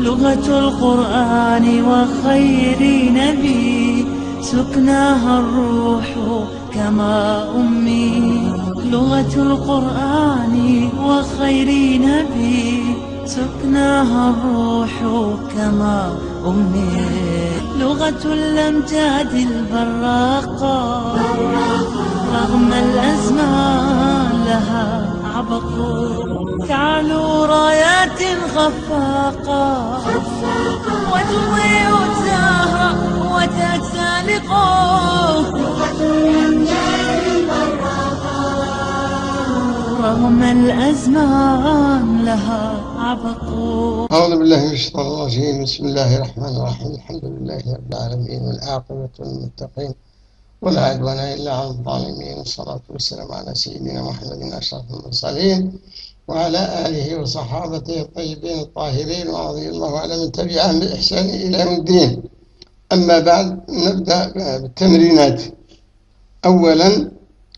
لغة القرآن وخير نبي سكناها الروح كما أمي. لغة القرآن وخير نبي سكناها الروح كما أمي. لغة الأمجاد البراقة رغم الأزمان لها عبق. تعلو رايات خفاقة وتضيء الزهر وتتسالق رغم الأزمان لها عبق. أعوذ بالله من الشيطان الرجيم. بسم الله الرحمن الرحيم. الحمد لله رب العالمين والعاقبة للمتقين ولا عدوان إلا على الظالمين. والصلاة والسلام على سيدنا محمد أشرف المرسلين. وعلى آله وصحابته الطيبين الطاهرين ورضي الله على من تبعهم بإحسان إلى يوم الدين. أما بعد نبدأ بالتمرينات. أولا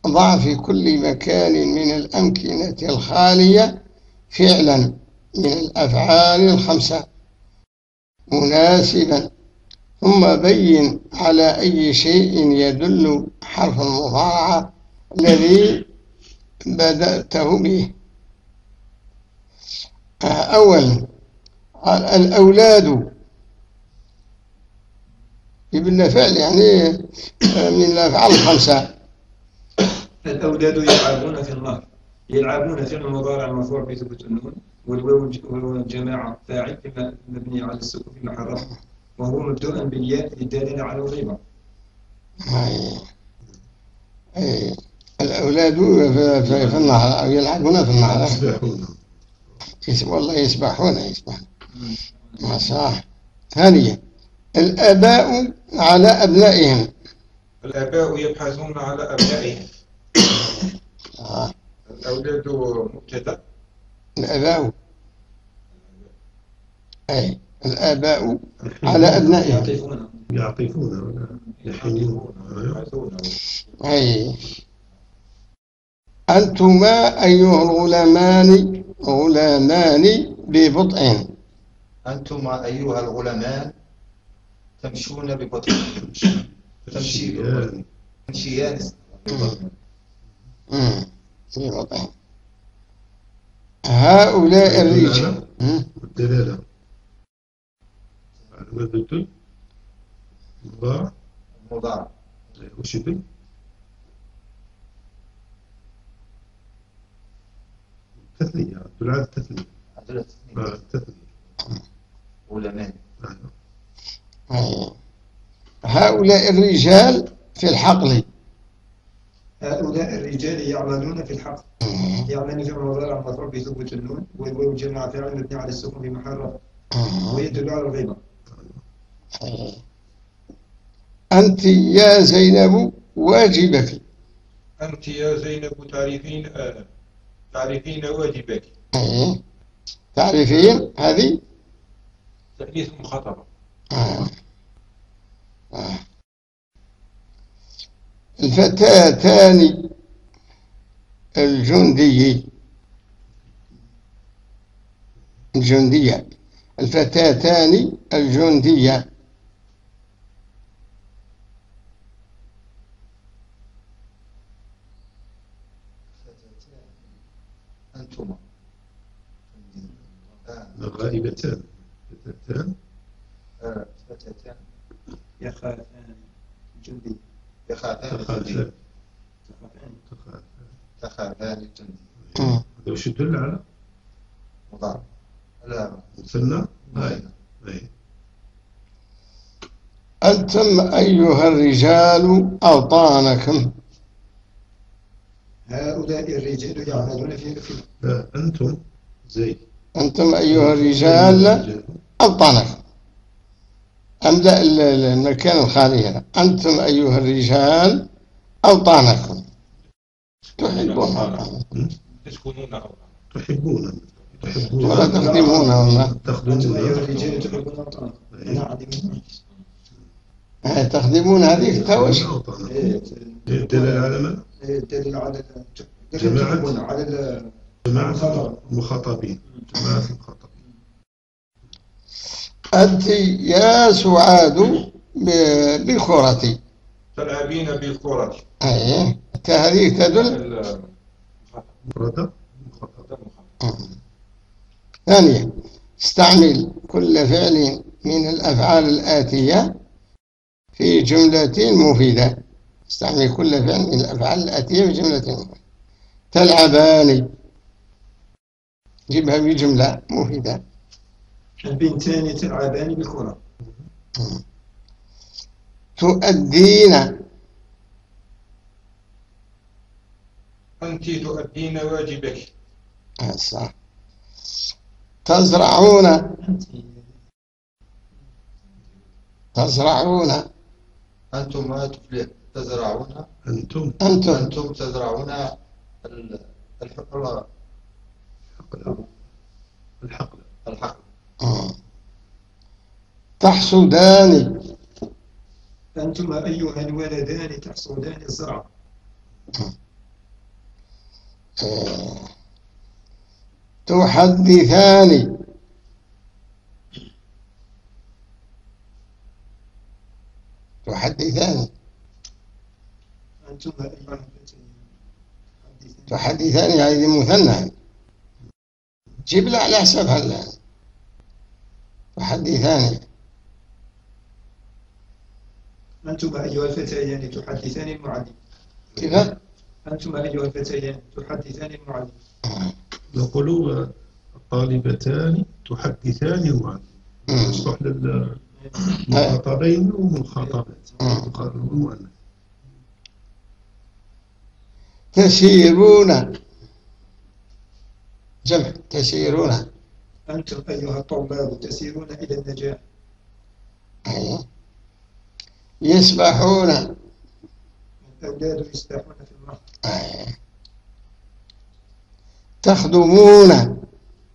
ضع في كل مكان من الأمكنة الخالية فعلا من الأفعال الخمسة. مناسبا ثم بين على أي شيء يدل حرف المضارعة الذي بدأته به. أولا الأولاد. ابن فعل يعني من الأفعال الخمسة. الأولاد يلعبون في النهر يلعبون فعل مضارع مرفوع بثبوت النون والواو الجماعة فاعل مبني على السكون في محل رفع وهو مبدوء بالياء للدالة على الغيبة. أي أي الأولاد في, في, في النهر أو يلعبون في النهر يسبحون والله يسبحون يسبحون. ما صح ثانيا الآباء على أبنائهم. الآباء يبحثون على أبنائهم. آه. الأولاد مبتدأ. الآباء. أي الآباء على أبنائهم. يعطفون يعطفون يحنون أي. أنتما أيها الغلامان غلامان ببطء أنتم أيها الغلمان تمشون ببطء تمشي تمشيان. تمشيان. ببطء هؤلاء الرجال. مم. والدلالة. على ما تدل مضاع. مضارع وش يدل تثنية آه، غلمان آه. أي. هؤلاء الرجال في الحقل هؤلاء الرجال يعملون في الحق مم. يعمل في مضارع مرفوع بثبوت النون والواو جمع فاعل مبني على السكون في رفع مم. ويدل على الغيبة أي. أنت يا زينب واجبك أنت يا زينب تعرفين آه تعرفين واجبك أي. تعرفين هذه تأنيث مخاطبة آه. آه. الفتاتان الجندي الجندية الفتاتان الجندية آه، غائبتان. فتاتان. آه، فتاتان. يخافان جندي يخافان الجندي تخافان. الجندي. هذا وش يدل على؟ مضارع لا. مثنى غائب أنتم أيها الرجال أوطانكم. هؤلاء الرجال يعملون في في لا أنتم؟ زي أنتم أيها الرجال أوطانكم أملأ ال- ال- المكان الخالي هنا. أنتم أيها الرجال أوطانكم تحبون. تسكنون. تحبون. تحبون. ولا تخدمون والله أنتم تخدمون أيها الرجال تحبون أوطانكم هاي تخدمون هذيك توش أوطانكم. دلالة على ما؟ الدليل على جماعة. على جماعة المخاطبين. جماعة المخاطبين. أنت يا سعاد ب- بالكرة تلعبين بالكرة أي هذه تدل. مفردة ثانيا استعمل كل فعل من الأفعال الآتية في جملة مفيدة. استعمل كل فعل من الأفعال الآتية في جملة مفيدة تلعبان. جيبها بجملة مفيدة. البنتان تلعبان بالكرة. تؤدين أنت تؤدين واجبك. آه، صح. تزرعون. تزرعون. أنتم ما تفلح تزرعون؟ أنتم. أنتم أنتم تزرعون ال- الحقل. الحقل. الحقل. الحقل. مم. تحصدان. أنتما أيها الولدان تحصدان الزرع. آه، تحدثان. تحدثان. أنتما أيها الفتيان حدثان. تحدثان هذه مثنى. جيب له على حسابها الآن تحدثان أنتما أيها الفتيان تحدثان المعلم كيف؟ أنتما أيها الفتيان تحدثان المعلم نقول الطالبتان تحدثان المعلم. يصلح للمخاطبين والمخاطبات مم. تسيرون. جمع تسيرون. أنتم أيها الطلاب تسيرون إلى النجاح. أي. يسبحون. الأولاد يسبحون في النهر أي. تخدمون.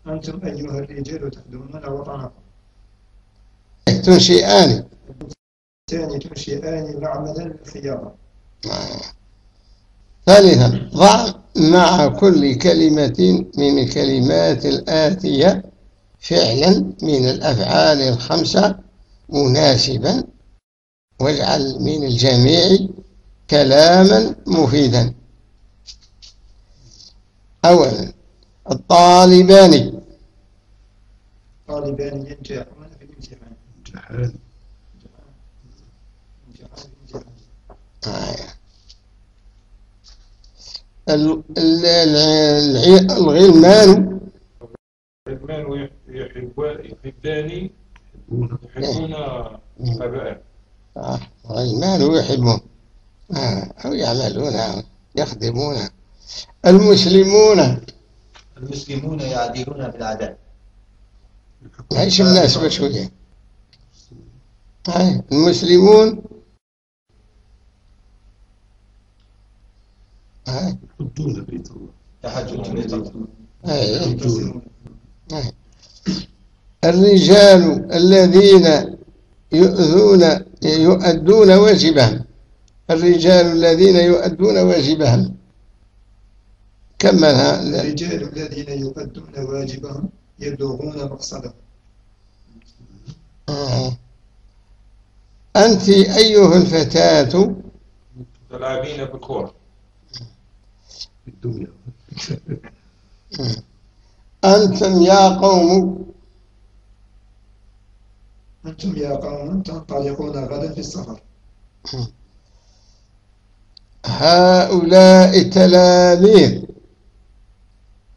أنتم أيها الرجال تخدمون وطنكم. تنشئان. الثاني تنشئان معملا للخياطة ثالثا ضع مع كل كلمة من الكلمات الآتية فعلا من الأفعال الخمسة مناسبا واجعل من الجميع كلاما مفيدا. أولا الطالبان. طالبان ينجحون في الامتحان آه. ال- ال- الع- الغلمان. يحب يحبان يحبون أبائه آه، الغلمان يحبون آه، أو يعملون أو يخدمون. المسلمون. المسلمون يعدلون بالعدل. عيش الناس بشوية آه، المسلمون يحبون بيت الله. تحجج بيت الله. يحجون آه. الرجال الذين يؤذون يؤدون واجبهم. الرجال الذين يؤدون واجبهم. كملها الرجال الذين يؤدون واجبهم يبلغون مقصدهم. آه. أنت أيها الفتاة تلعبين بالكرة في الدنيا. أنتم يا قوم. أنتم يا قوم تنطلقون غدا في السفر. هؤلاء التلاميذ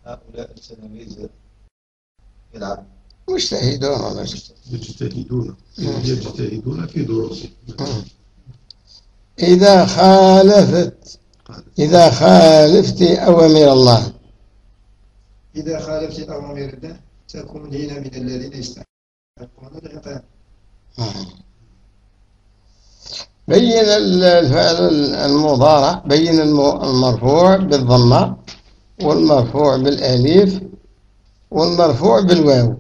هؤلاء التلاميذ يلعب مجتهدون. يجتهدون. يجتهدون في دروسهم. إذا خالفت إذا خالفت أوامر الله. إذا خالفت أوامر الله تكونين من الذين يستحقون العقاب. بين الفعل المضارع بين الم- المرفوع بالضمة والمرفوع بالأليف والمرفوع بالواو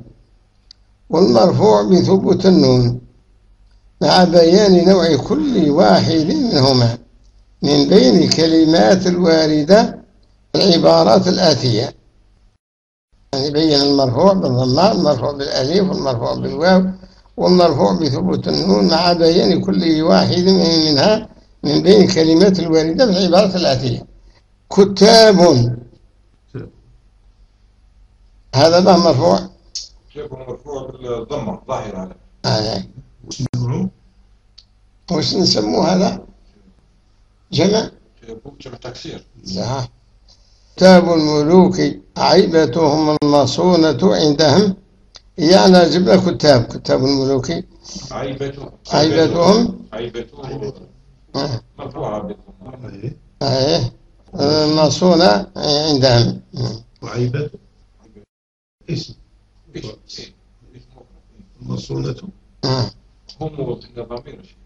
والمرفوع بثبوت النون مع بيان نوع كل واحد منهما. من بين الكلمات الواردة العبارات الآتية. يعني بين المرفوع بالضمة المرفوع بالألف والمرفوع بالواو والمرفوع بثبوت النون مع بيان كل واحد منها من بين الكلمات الواردة في العبارة الآتية. كتاب. هذا ما مرفوع؟ كيف مرفوع بالضمة ظاهر على آه. وش نسموه هذا؟ جمع. جمع تكسير. لا. كتاب الملوك عيبتهم المصونة عندهم. يعني أجيب لك كتاب. كتاب الملوك. عيبته عيبتهم. عيبته آه. مرفوعة أي. أيه المصونة عندهم. وعيبة. اسم. إيش إيه. إيش مفرد. مصونة آه. هم ضمير شيء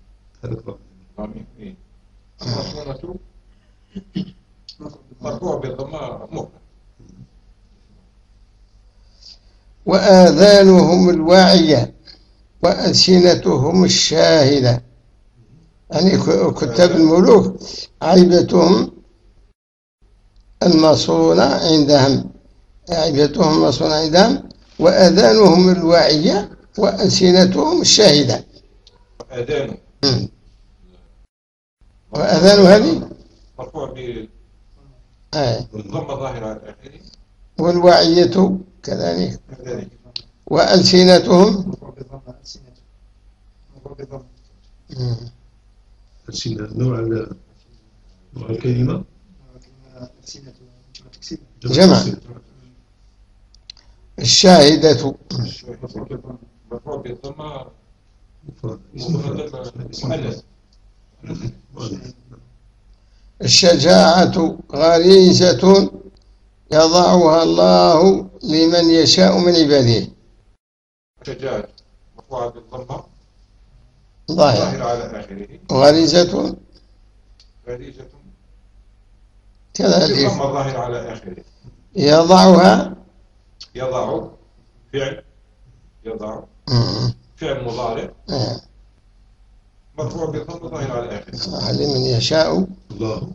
هذا الضمير. ضمير مرفوع بالضمة وآذانهم الواعية وألسنتهم الشاهدة. يعني كتاب الملوك عيبتهم المصونة عندهم. عيبتهم المصونة عندهم. وأذانهم الواعية وألسنتهم الشاهدة. أذانه مم. وأذان هذه مرفوع آه. بالضمة ظاهرة على آخره والواعية كذلك كذلك وألسنتهم ألسنة نوع ال- نوع الكلمة جمع. الشاهدة مرفوع بالضمة. مؤنث. الشجاعة غريزة يضعها الله لمن يشاء من عباده. شجاج مرفوعة بالضمة. ظاهر ظاهرة على آخره. غريزة. غريزة. كذلك. بالضمة ظاهرة على آخره. يضعها. يضع فعل. يضع. فعل مضارع. مرفوع بالضمة ظاهرة على آخره. لمن يشاء. الله.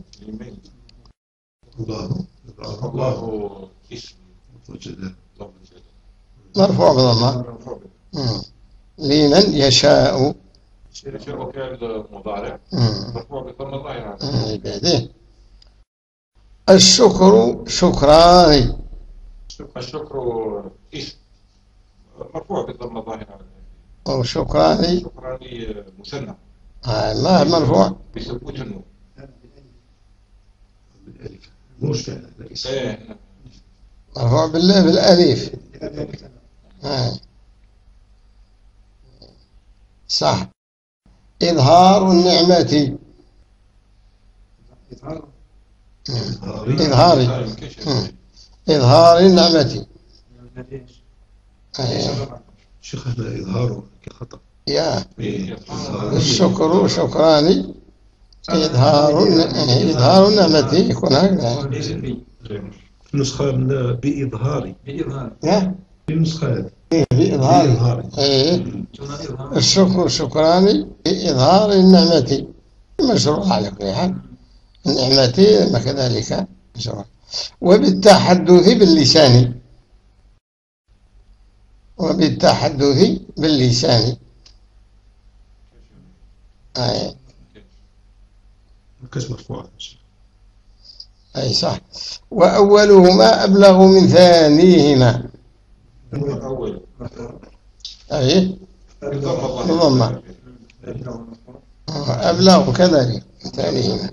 الله. الله الله إسم. مرفوع. مم. لمن يشاء. مضارع. مم. مرفوع بالضمة ظاهرة على من الشكر شكران. الشكر إسم. مرفوع بالضمة ظاهرة على آخره. أو شكران. شكراني مثنى آه، ما مرفوع بثبوت النون مش. مرفوع بال- بالألف لأنه مثنى آه. صح إظهار النعمة إظهار يمكنش. مم. إظهار النعمة آه. شيخ هذا إظهاره كخطأ يا. الشكر شكران. إظهار الن- إظهار النعمة يكون هكذا. النسخة من بإظهاري. بإظهار يا. في النسخة هذه بإظهار إيه الشكر شكران. بإظهار النعمة. مشروع على كل حال النعمة ما كذلك مشروع. وبالتحدث باللسان. وبالتحدث باللسان. أي, كاش مرفوع أي صح. وأولهما أبلغ من ثانيهما. أول أي. آخره. أبلغ كذلك من ثانيهما.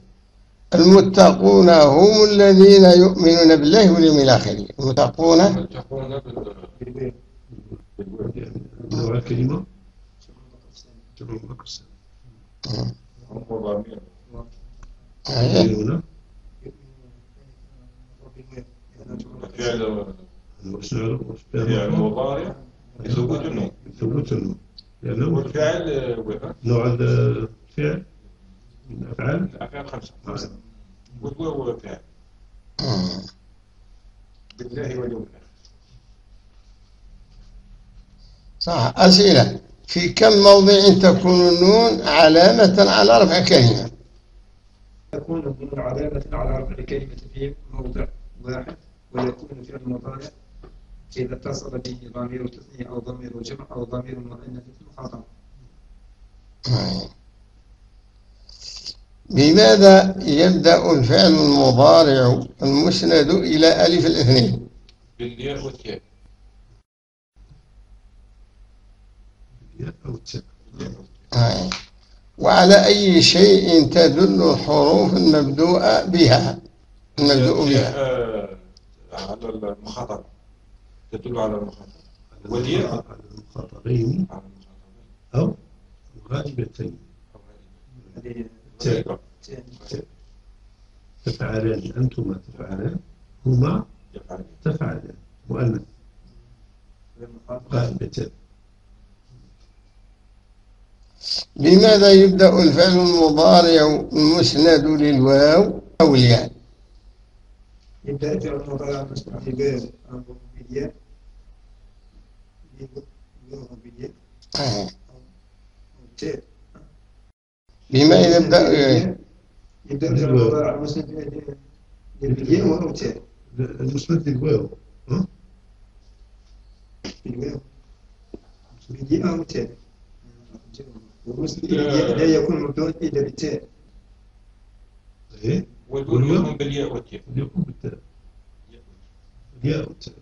المتقون هم الذين يؤمنون بالله واليوم الآخر. المتقون. تكون بال- بالوعد. يعني نوع الكلمة هم ضمير يؤمنون فعل فعل مضارع بثبوت النون ثبوت النون لأنه والفعل نوع الفعل من أفعال الأفعال خمسة والواو فعل مم. بالله واليوم الآخر صح أسئلة في كم موضع تكون النون علامة على رفع كلمة؟ تكون النون علامة على رفع كلمة في موضع واحد ويكون في المضارع إذا اتصل به ضمير تثنية أو ضمير جمع أو ضمير مؤنث مخاطب بماذا يبدأ الفعل المضارع المسند إلى ألف الاثنين؟ بالياء والتاء الياء أو التاء آه. وعلى أي شيء تدل الحروف المبدوءة بها؟ المبدوء بها. آه، على المخاطب تدل على المخاطب والياء على المخاطبين المخاطبين أو تاء. التاء. تفعلان. أنتما تفعلان. هما تفعلان. مؤنث المخاطب. بماذا يبدأ الفعل المضارع المسند للواو؟ أو الياء يبدأ فعل المضارع المسموع بالواو أو بالياء بالواو أو بالياء. أو التاء بما يبدأ؟ يبدأ فعل المضارع المسند بالياء أو التاء المسند للواو. ها؟ بالواو بالياء أو التاء بالياء لا يكون مبدوءا إلا بالتاء إيه والواو يكون بالياء والتاء يكون بالتاء الياء والتاء.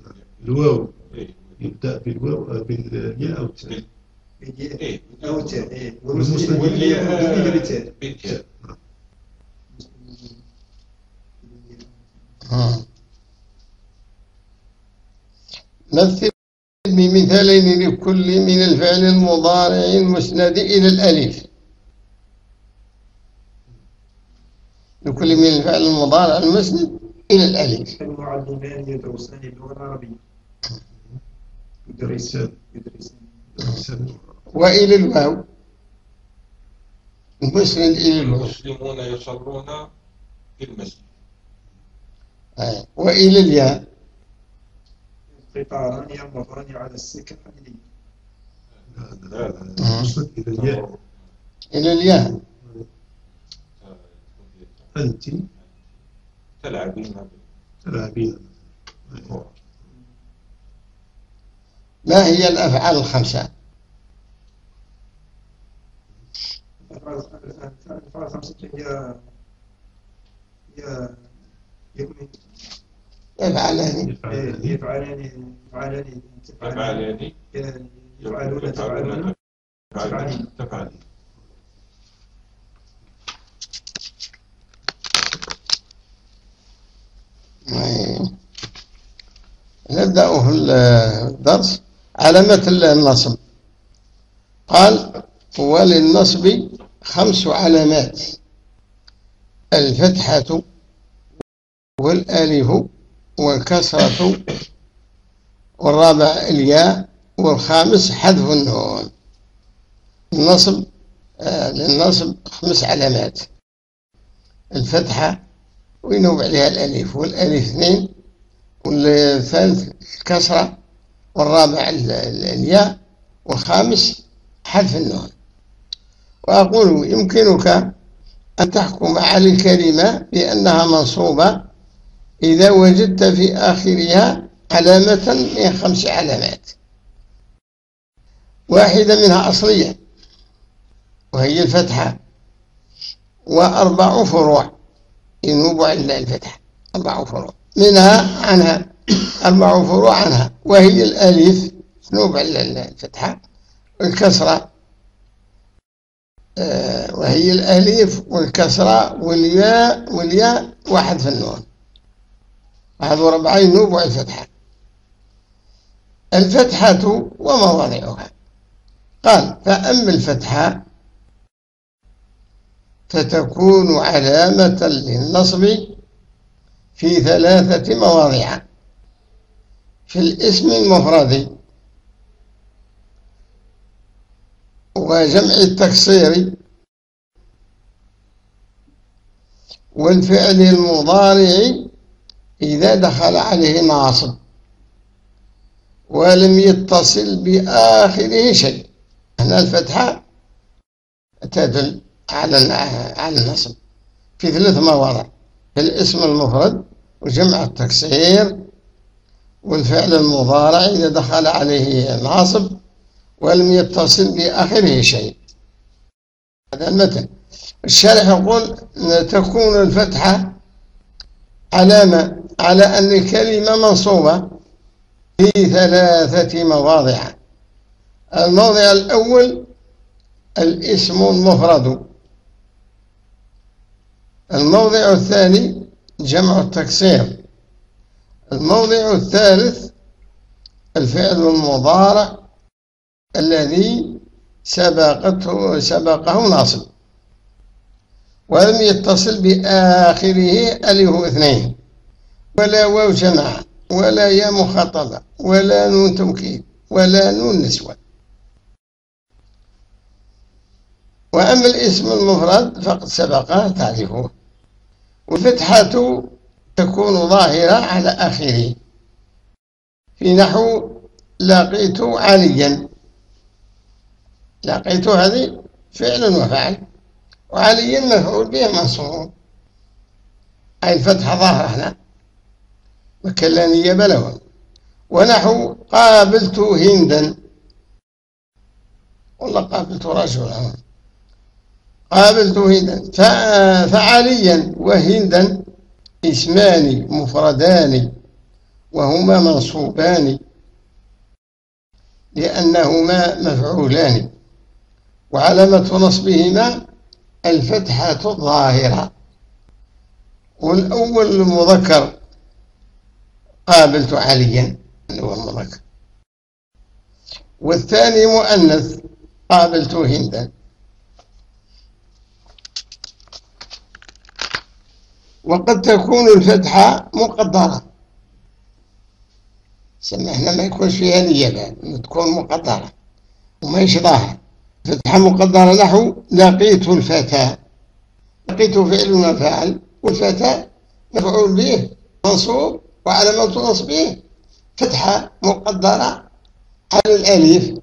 الواو إيه. يبدأ بالواو بالياء أو التاء إيه. أو التاء إيه. يكون مبدوءا إلا بالتاء بالتاء. آه. مثل بمثالين لكل من الفعل المضارع المسند إلى الألف. لكل من الفعل المضارع المسند إلى الألف. المعلمان يدرسان اللغة العربية يدرسان يدرسان وإلى الواو. المسند إلى الواو. المسلمون يصلون في المسجد. آه. وإلى الياء. قطاران يمران على السكة الحديدية لا لا لا إلى الياء. إلى الياء أنت؟ تلعبين. تلعبين. ما هي الأفعال الخمسة؟ الأفعال الخمسة هي هي يكون يفعلان. يفعلان. يفعلان. يفعلان. تفعلان يفعلون. تفعلون تفعلين تفعلين أي. نبدأ في الدرس. علامة النصب. قال وللنصب خمس علامات. الفتحة والألف والكسرة والرابع الياء والخامس حذف النون. النصب آه، للنصب خمس علامات. الفتحة وينوب عليها الألف والألف اثنين والثالث الكسرة والرابع ال- ال- الياء والخامس حذف النون. وأقول يمكنك أن تحكم على الكلمة بأنها منصوبة إذا وجدت في آخرها علامة من خمس علامات. واحدة منها أصلية وهي الفتحة وأربع فروع. ينوب على الفتحة أربع فروع. منها عنها أربع فروع عنها وهي الألف. تنوب على الفتحة والكسرة آه، وهي الألف والكسرة والياء والياء واحد في النون. هذو ربعة ينوب على الفتحة الفتحة ومواضعها. قال فأما الفتحة فتكون علامة للنصب في ثلاثة مواضع. في الاسم المفرد وجمع التكسير والفعل المضارع إذا دخل عليه ناصب ولم يتصل بآخره شيء. هنا الفتحة تدل على النصب. في ثلاث مواضع. في الاسم المفرد وجمع التكسير والفعل المضارع إذا دخل عليه ناصب ولم يتصل بآخره شيء. هذا المثل الشارح يقول تكون الفتحة علامة على أن الكلمة منصوبة في ثلاثة مواضع. الموضع الأول الاسم المفرد. الموضع الثاني جمع التكسير. الموضع الثالث الفعل المضارع الذي سبقته سبقه ناصب. ولم يتصل بآخره ألف اثنين ولا واو جماعة ولا يا مخاطبة ولا نون توكيد ولا نون نسوة. وأما الاسم المفرد فقد سبق تعريفه والفتحة تكون ظاهرة على آخره. في نحو لقيت عليا لقيت هذه فعل وفعل. وعليا مفعول به منصوب. أي الفتحة ظاهرة هنا. وكلا نياب له ونحو قابلت هندا. والله قابلت رجلا. قابلت هندا. فعليا وهندا اسمان مفردان وهما منصوبان لأنهما مفعولان. وعلامة نصبهما الفتحة الظاهرة. والأول المذكر قابلت عليا. المذكر والثاني مؤنث قابلت هندا وقد تكون الفتحة مقدرة. سمعنا ما يكونش فيها نية تكون مقدرة. وما يش ظاهر. فتحة مقدرة نحو لقيت الفتى. لقيت فعل وفعل والفتى مفعول به منصوب. وعلامة نصبه فتحة مقدرة على الألف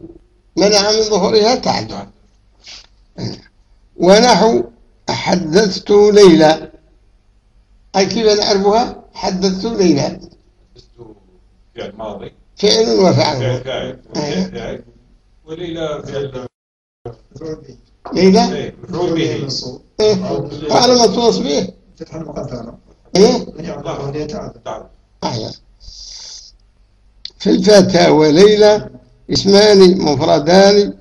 منع من ظهورها تعدد ونحو حدثت ليلى. أي كيف نعرفها؟ حدثت ليلى. فعل ماضي. فعل وفعل. فعل وليلى فعل به ليلى؟ إيه، مفعول به منصوب إيه وعلامة نصبه فتحة مقدرة. إيه؟ من يعرف أن في الفتى وليلى اسمان مفردان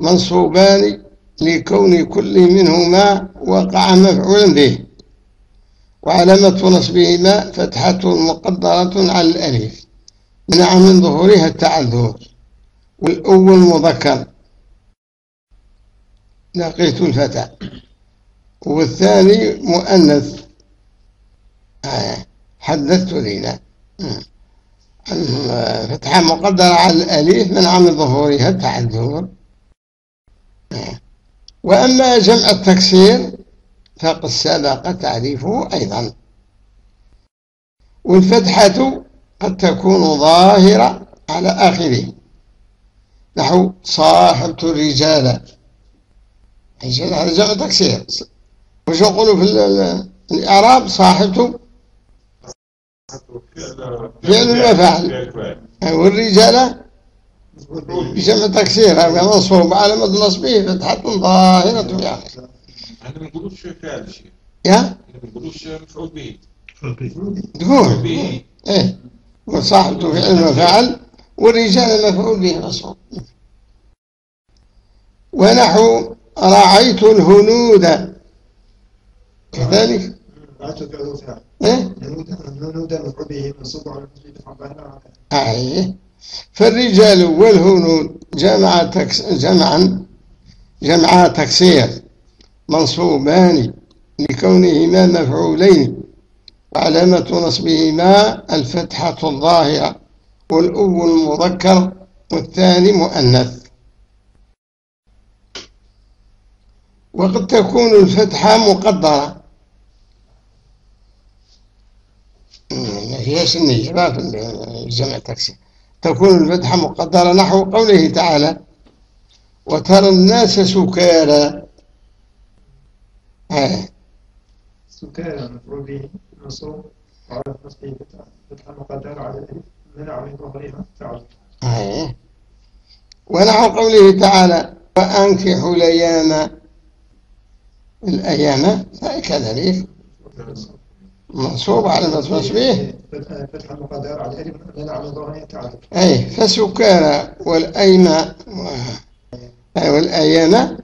منصوبان لكون كل منهما وقع مفعولا به. وعلامة نصبهما فتحة مقدرة على الألف. منع من ظهورها التعذر. والأول مذكر. لقيت الفتى. والثاني مؤنث. آه، حدثت ليلى مم. فتحة مقدرة على الألف منع من ظهورها التعذر آه. وأما جمع التكسير فقد سبق تعريفه أيضا. والفتحة قد تكون ظاهرة على آخره. نحو صاحبت الرجال. الرجال هذا جمع تكسير. وش نقولوا في ال- ال- الإعراب صاحبت فعل وفعل. فعل فاعل. والرجال مفعول به جمع تكسير هذا منصوب علامة نصبه فتحة ظاهرة آخره إحنا ما نقولوش فعل شيء يا؟ إحنا ما نقولوش مفعول به. تقول. إيه. وصاحبته فعل وفعل والرجال مفعول به منصوب ونحو رعيت الهنود. كذلك ظاهرة هكذا إيه. فالرجال والهنود جمع تكس جمعا جمعا تكسير منصوبان لكونهما مفعولين وعلامة نصبهما الفتحة الظاهرة والأول مذكر والثاني مؤنث. وقد تكون الفتحة مقدرة ما فيهاش النية ما في الجمع تكسير تكون الفتحة مقدرة نحو قوله تعالى وترى الناس سكارى. آه. سكارى مفعول به منصوب وعلى نصبه فتحة مقدرة على الألف منع من ظهرها تعرف أيه. ونحو قوله تعالى وأنكحوا الأيام. الأيام كذلك منصوب على نصبه فتحة فتحة مقدرة على الألف منع من ظهرها تعرف أي فسكارى والأيم والأيام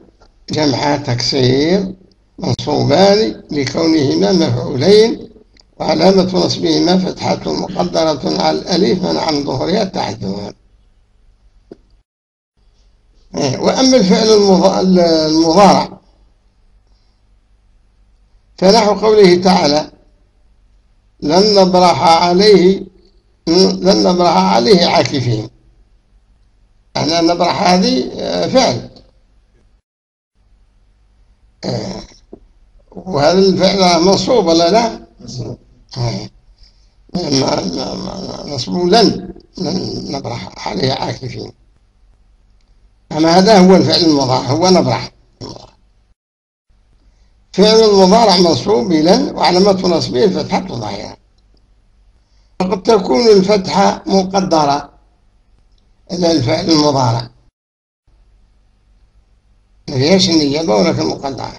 جمع تكسير منصوبان لكونهما مفعولين وعلامة نصبهما فتحة مقدرة على الألف من ظهورها التحذر إيه، وأما الفعل المضا- المضارع فنحو قوله تعالى لن نبرح عليه لن نبرح عليه عاكفين. أنا نبرح هذه آه، فعل. آه، وهذا الفعل منصوب ولا لا؟ آه. نصب. لن لن نبرح عليه عاكفين. أما هذا هو الفعل المضارع هو نبرح. فعل المضارع منصوب بلن وعلامة نصبه الفتحة ظاهرة وقد تكون الفتحة مقدرة إلى الفعل المضارع. ما فيهاش النيابة ولكن مقدرة.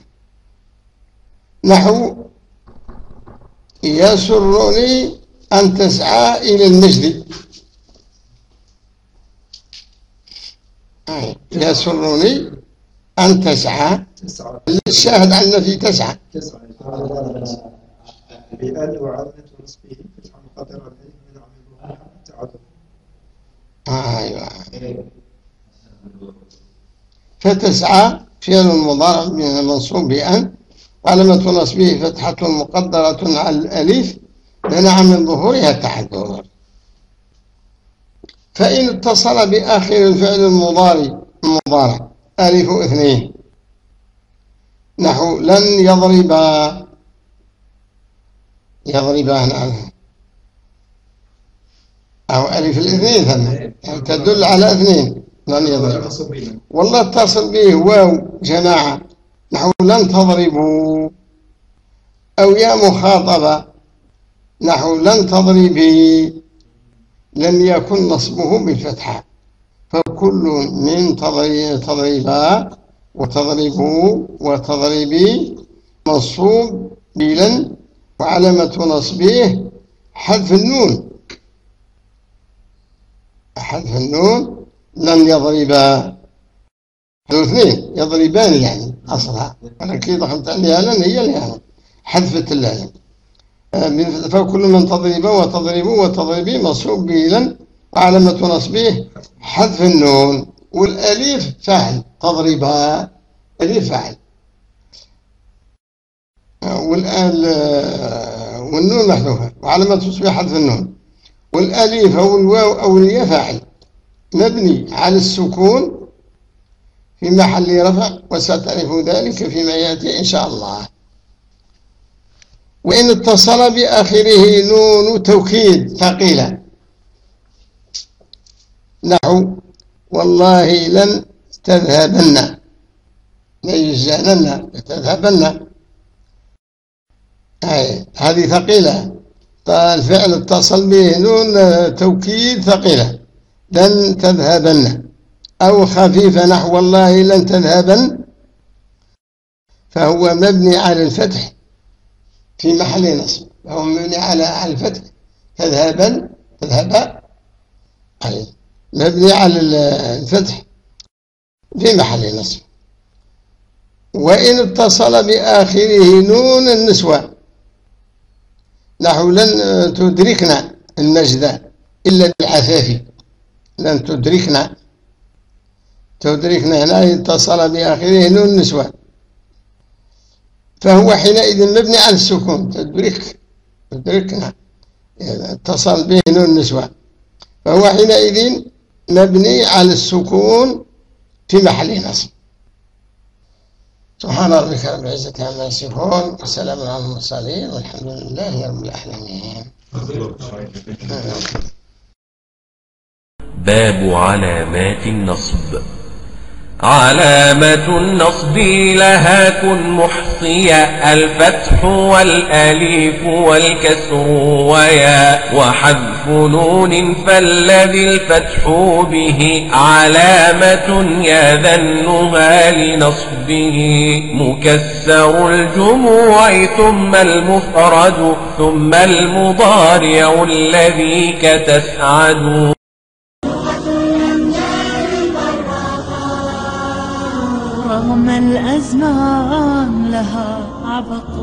نحو يسرني أن تسعى إلى المجد أي، يسرني أن تسعى تسعة الشاهد عندنا في تسعى. تسعة بأل وعلامة نصبه فتحة مقدرة على من ظهرها تعرف أيوة. فتسعى فعل المضارع من المنصوب بأن وعلامة نصبه فتحة مقدرة على الألف منع من ظهورها التحذر فإن اتصل بآخر الفعل المضارع المضارع ألف اثنين. نحو لن يضربا يضربان عنه أو ألف الاثنين ثم يعني تدل على اثنين. لن منصوبين والله اتصل به. واو جماعة. نحو لن تضربوا. أو يا مخاطبة. نحو لن تضربي. لم يكن نصبه بالفتحة. فكل من تضري- وتضربوا وتضربي منصوب بلن وعلامة نصبه حذف النون. حذف النون لن يضربا. هذول اثنين يضربان يعني أصلها. أنا كي ضخمت عليها لن هي الياء حذفت اللام آه، فكل من تضرب وتضرب وتضربي منصوب به لن وعلامة نصبه حذف النون. والأليف فعل فعل آه، والآل والنون محذوفة وعلامة نصبه حذف النون. والأليف أو الواو أو الياء فاعل. مبني على السكون في محل رفع وستعرف ذلك فيما يأتي إن شاء الله. وإن اتصل بآخره نون توكيد ثقيلة. نحو والله لن تذهبن. ليجزانن لتذهبن أي هذه ثقيلة. الفعل اتصل به نون توكيد ثقيلة. لن تذهبن. أو خفيفة نحو والله لن تذهبن. فهو مبني على الفتح. في محل نصب. فهو مبني على الفتح. تذهبن تذهبا أي مبني على الفتح. في محل نصب. وإن اتصل بآخره نون النسوة. نحو لن تدركنا المجد إلا بالعفاف. لن تدركنا. تدركنا هنا اتصل بآخره نون النسوة. فهو حينئذ مبني على السكون. تدرك. تدركنا. اتصل به نون النسوة. فهو حينئذ مبني على السكون. في محل نصب سبحان ربك رب العزة عما يصفون وسلام على المرسلين والحمد لله رب العالمين. باب علامات النصب. علامة النصب لها كن محصيا الفتح والأليف والكسر ويا وحذف نون فالذي الفتح به علامة يذنها لنصبه مكسر الجموع ثم المفرد ثم المضارع الذي كتسعد. لها عبق